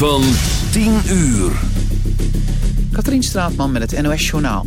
van 10 uur. Katrien Straatman met het NOS Journaal.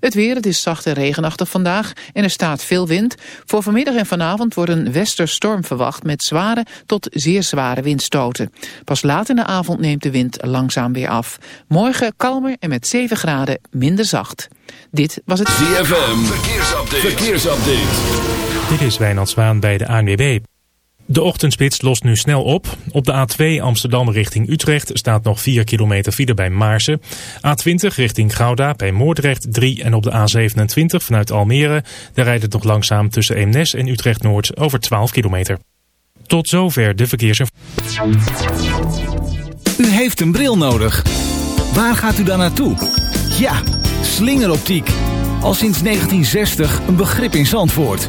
Het weer, het is zacht en regenachtig vandaag en er staat veel wind. Voor vanmiddag en vanavond wordt een westerstorm verwacht met zware tot zeer zware windstoten. Pas laat in de avond neemt de wind langzaam weer af. Morgen kalmer en met 7 graden minder zacht. Dit was het ZFM, verkeersupdate. verkeersupdate. Dit is Wijnand Zwaan bij de ANWB. De ochtendspits lost nu snel op. Op de A2 Amsterdam richting Utrecht staat nog 4 kilometer file bij Maarsen. A20 richting Gouda bij Moordrecht 3 en op de A27 vanuit Almere. Daar rijdt het nog langzaam tussen Eemnes en Utrecht Noord over 12 kilometer. Tot zover de verkeersinformatie. U heeft een bril nodig. Waar gaat u dan naartoe? Ja, slingeroptiek. Al sinds 1960 een begrip in Zandvoort.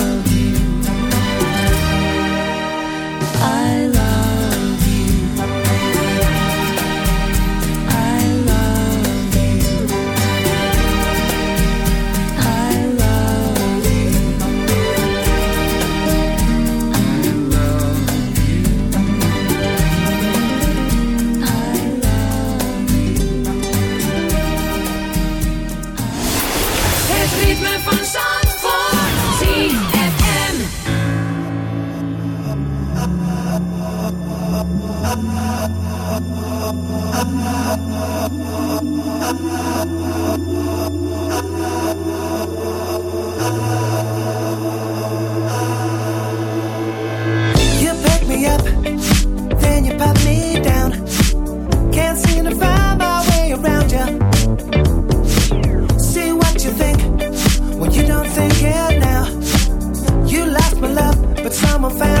But someone found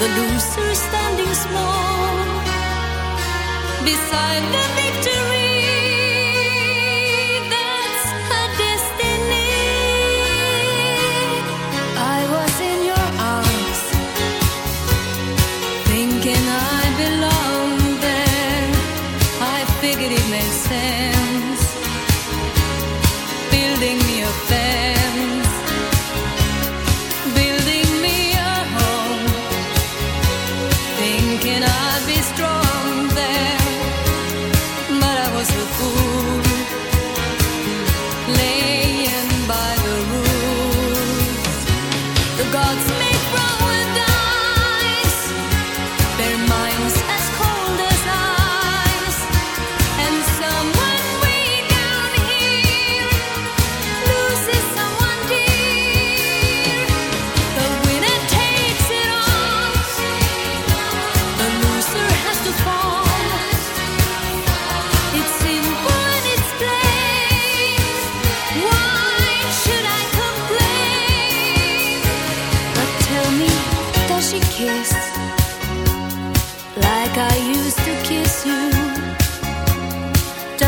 the loser standing small beside the victory.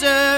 kiss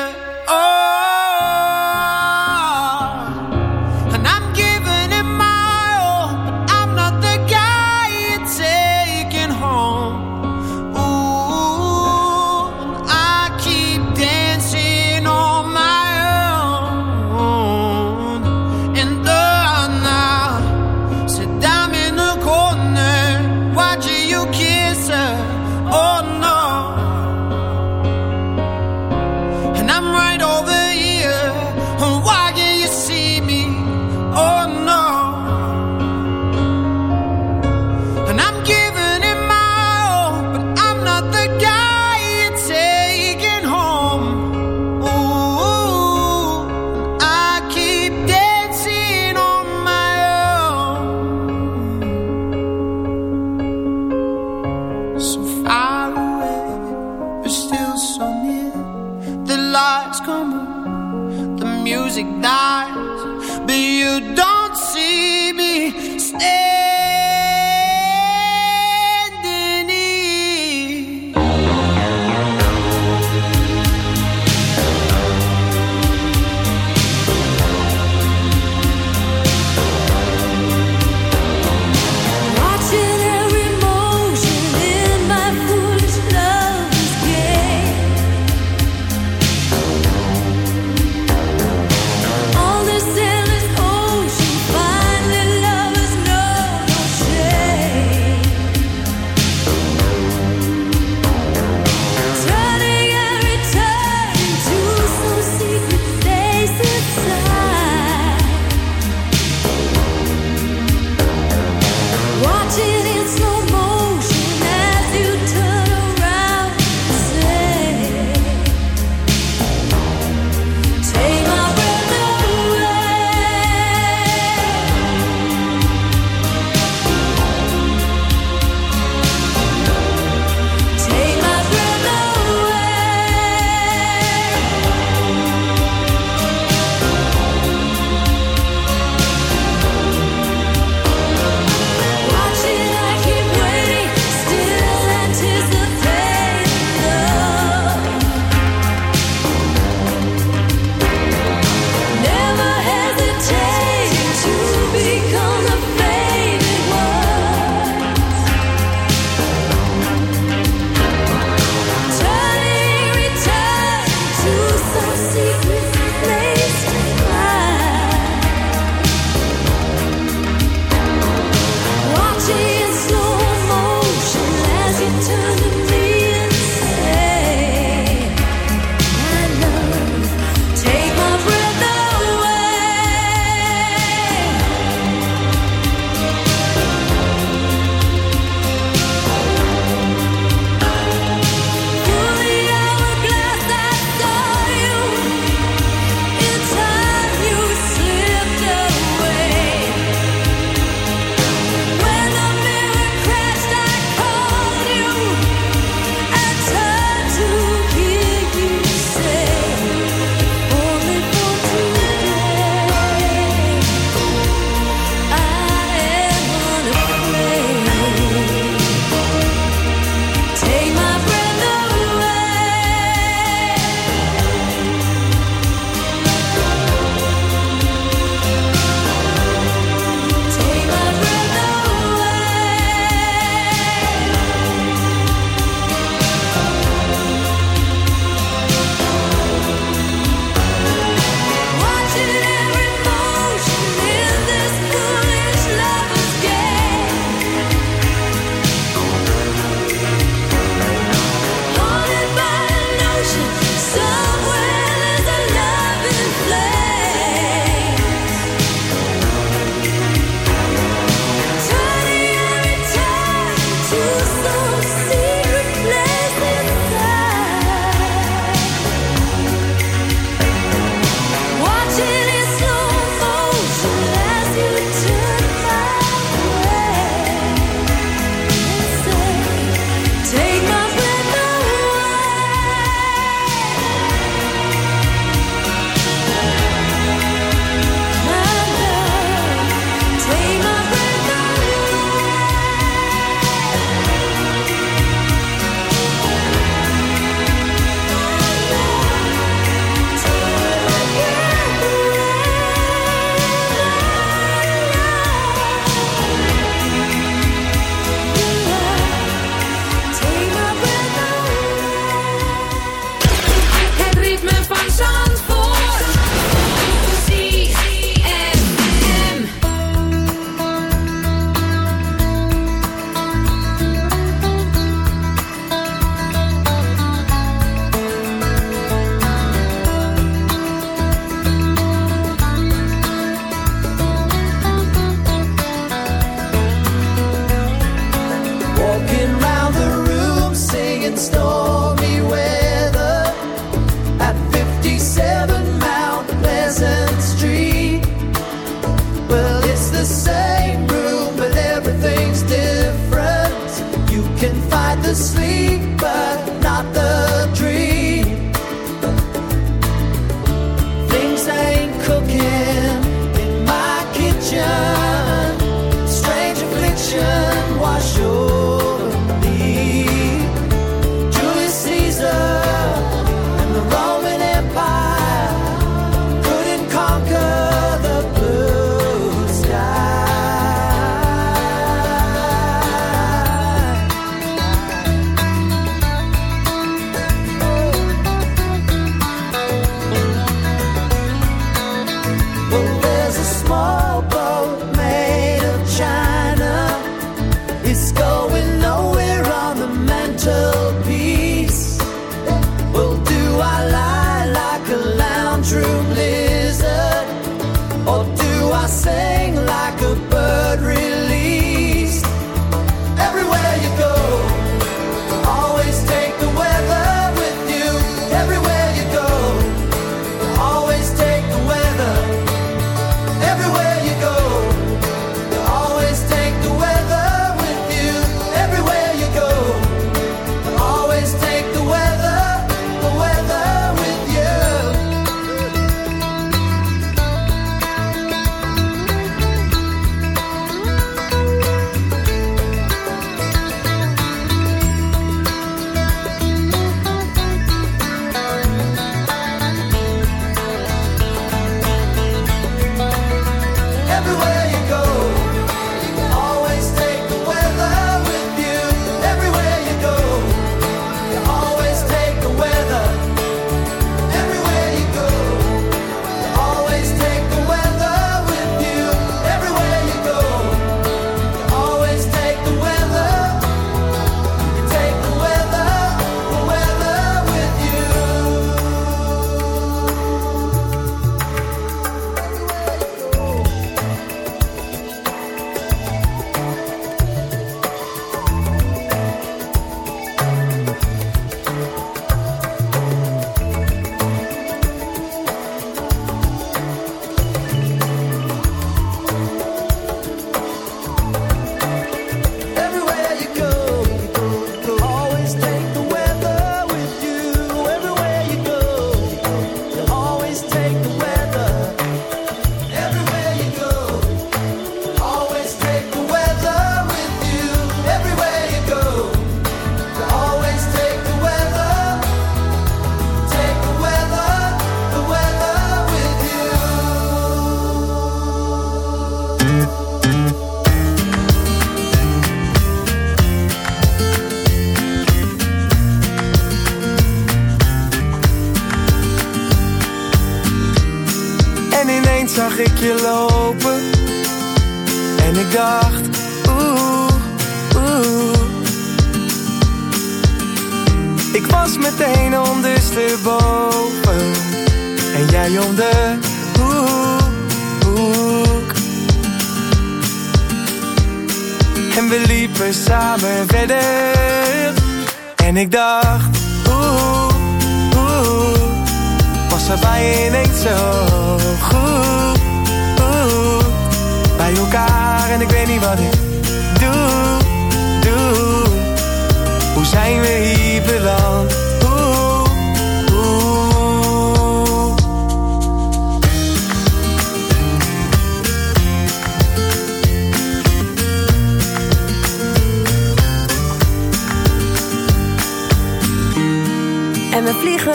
sleep, but not the